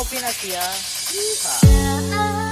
Novinasia. Yeehaw.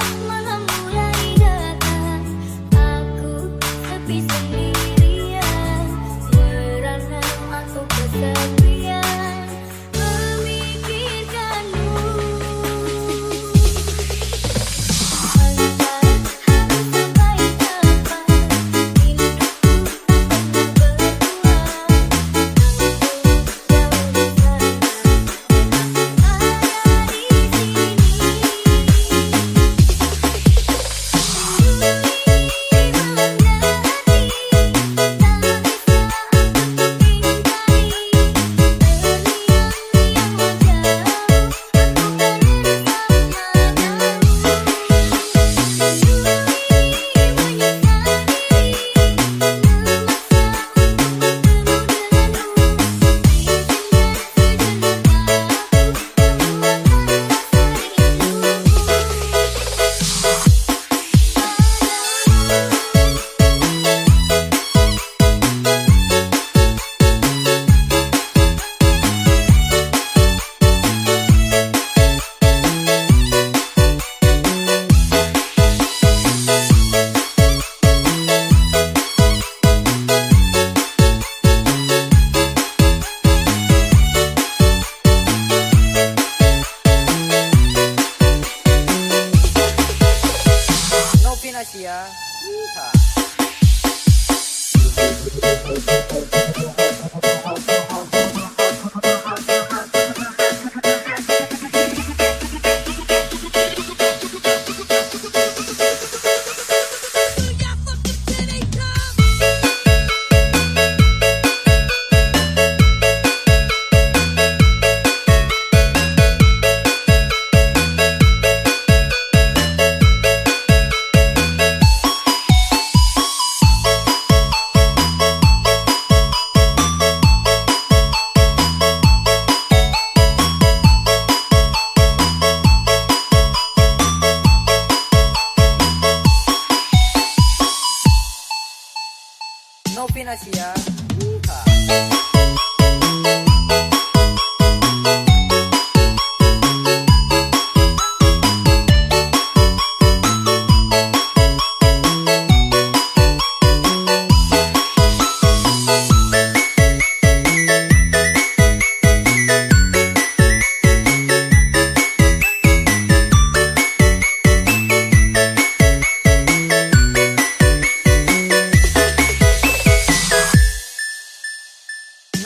hacia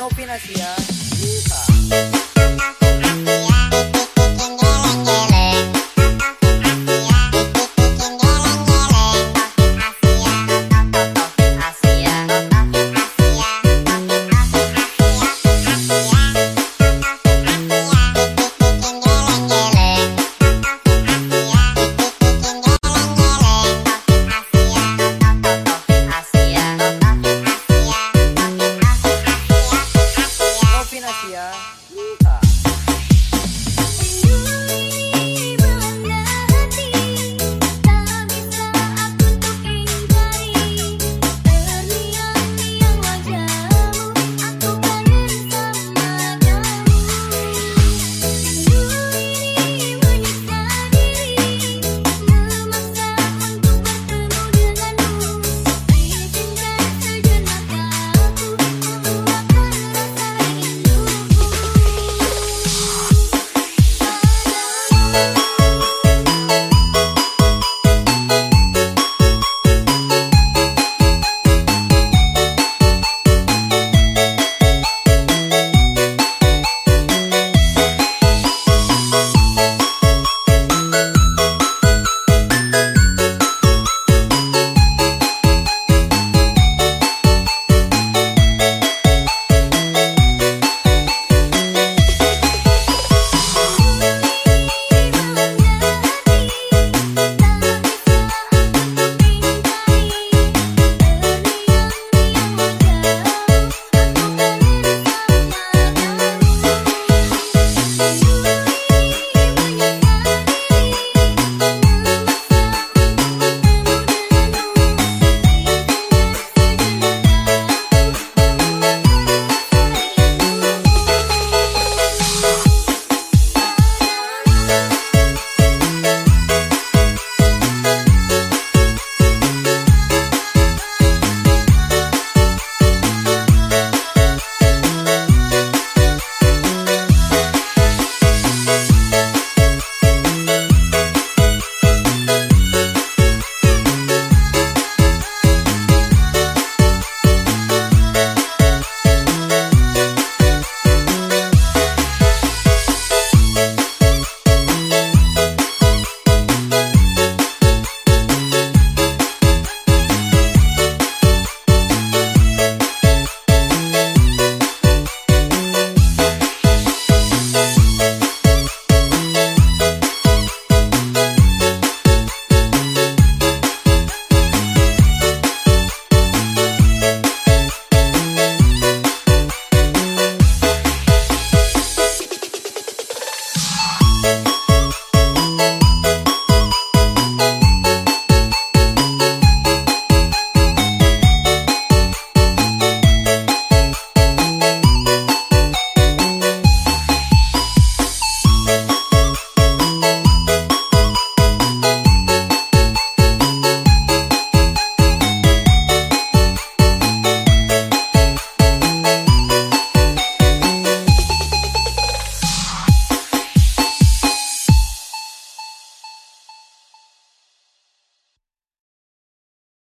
Não peanut ah. Assim,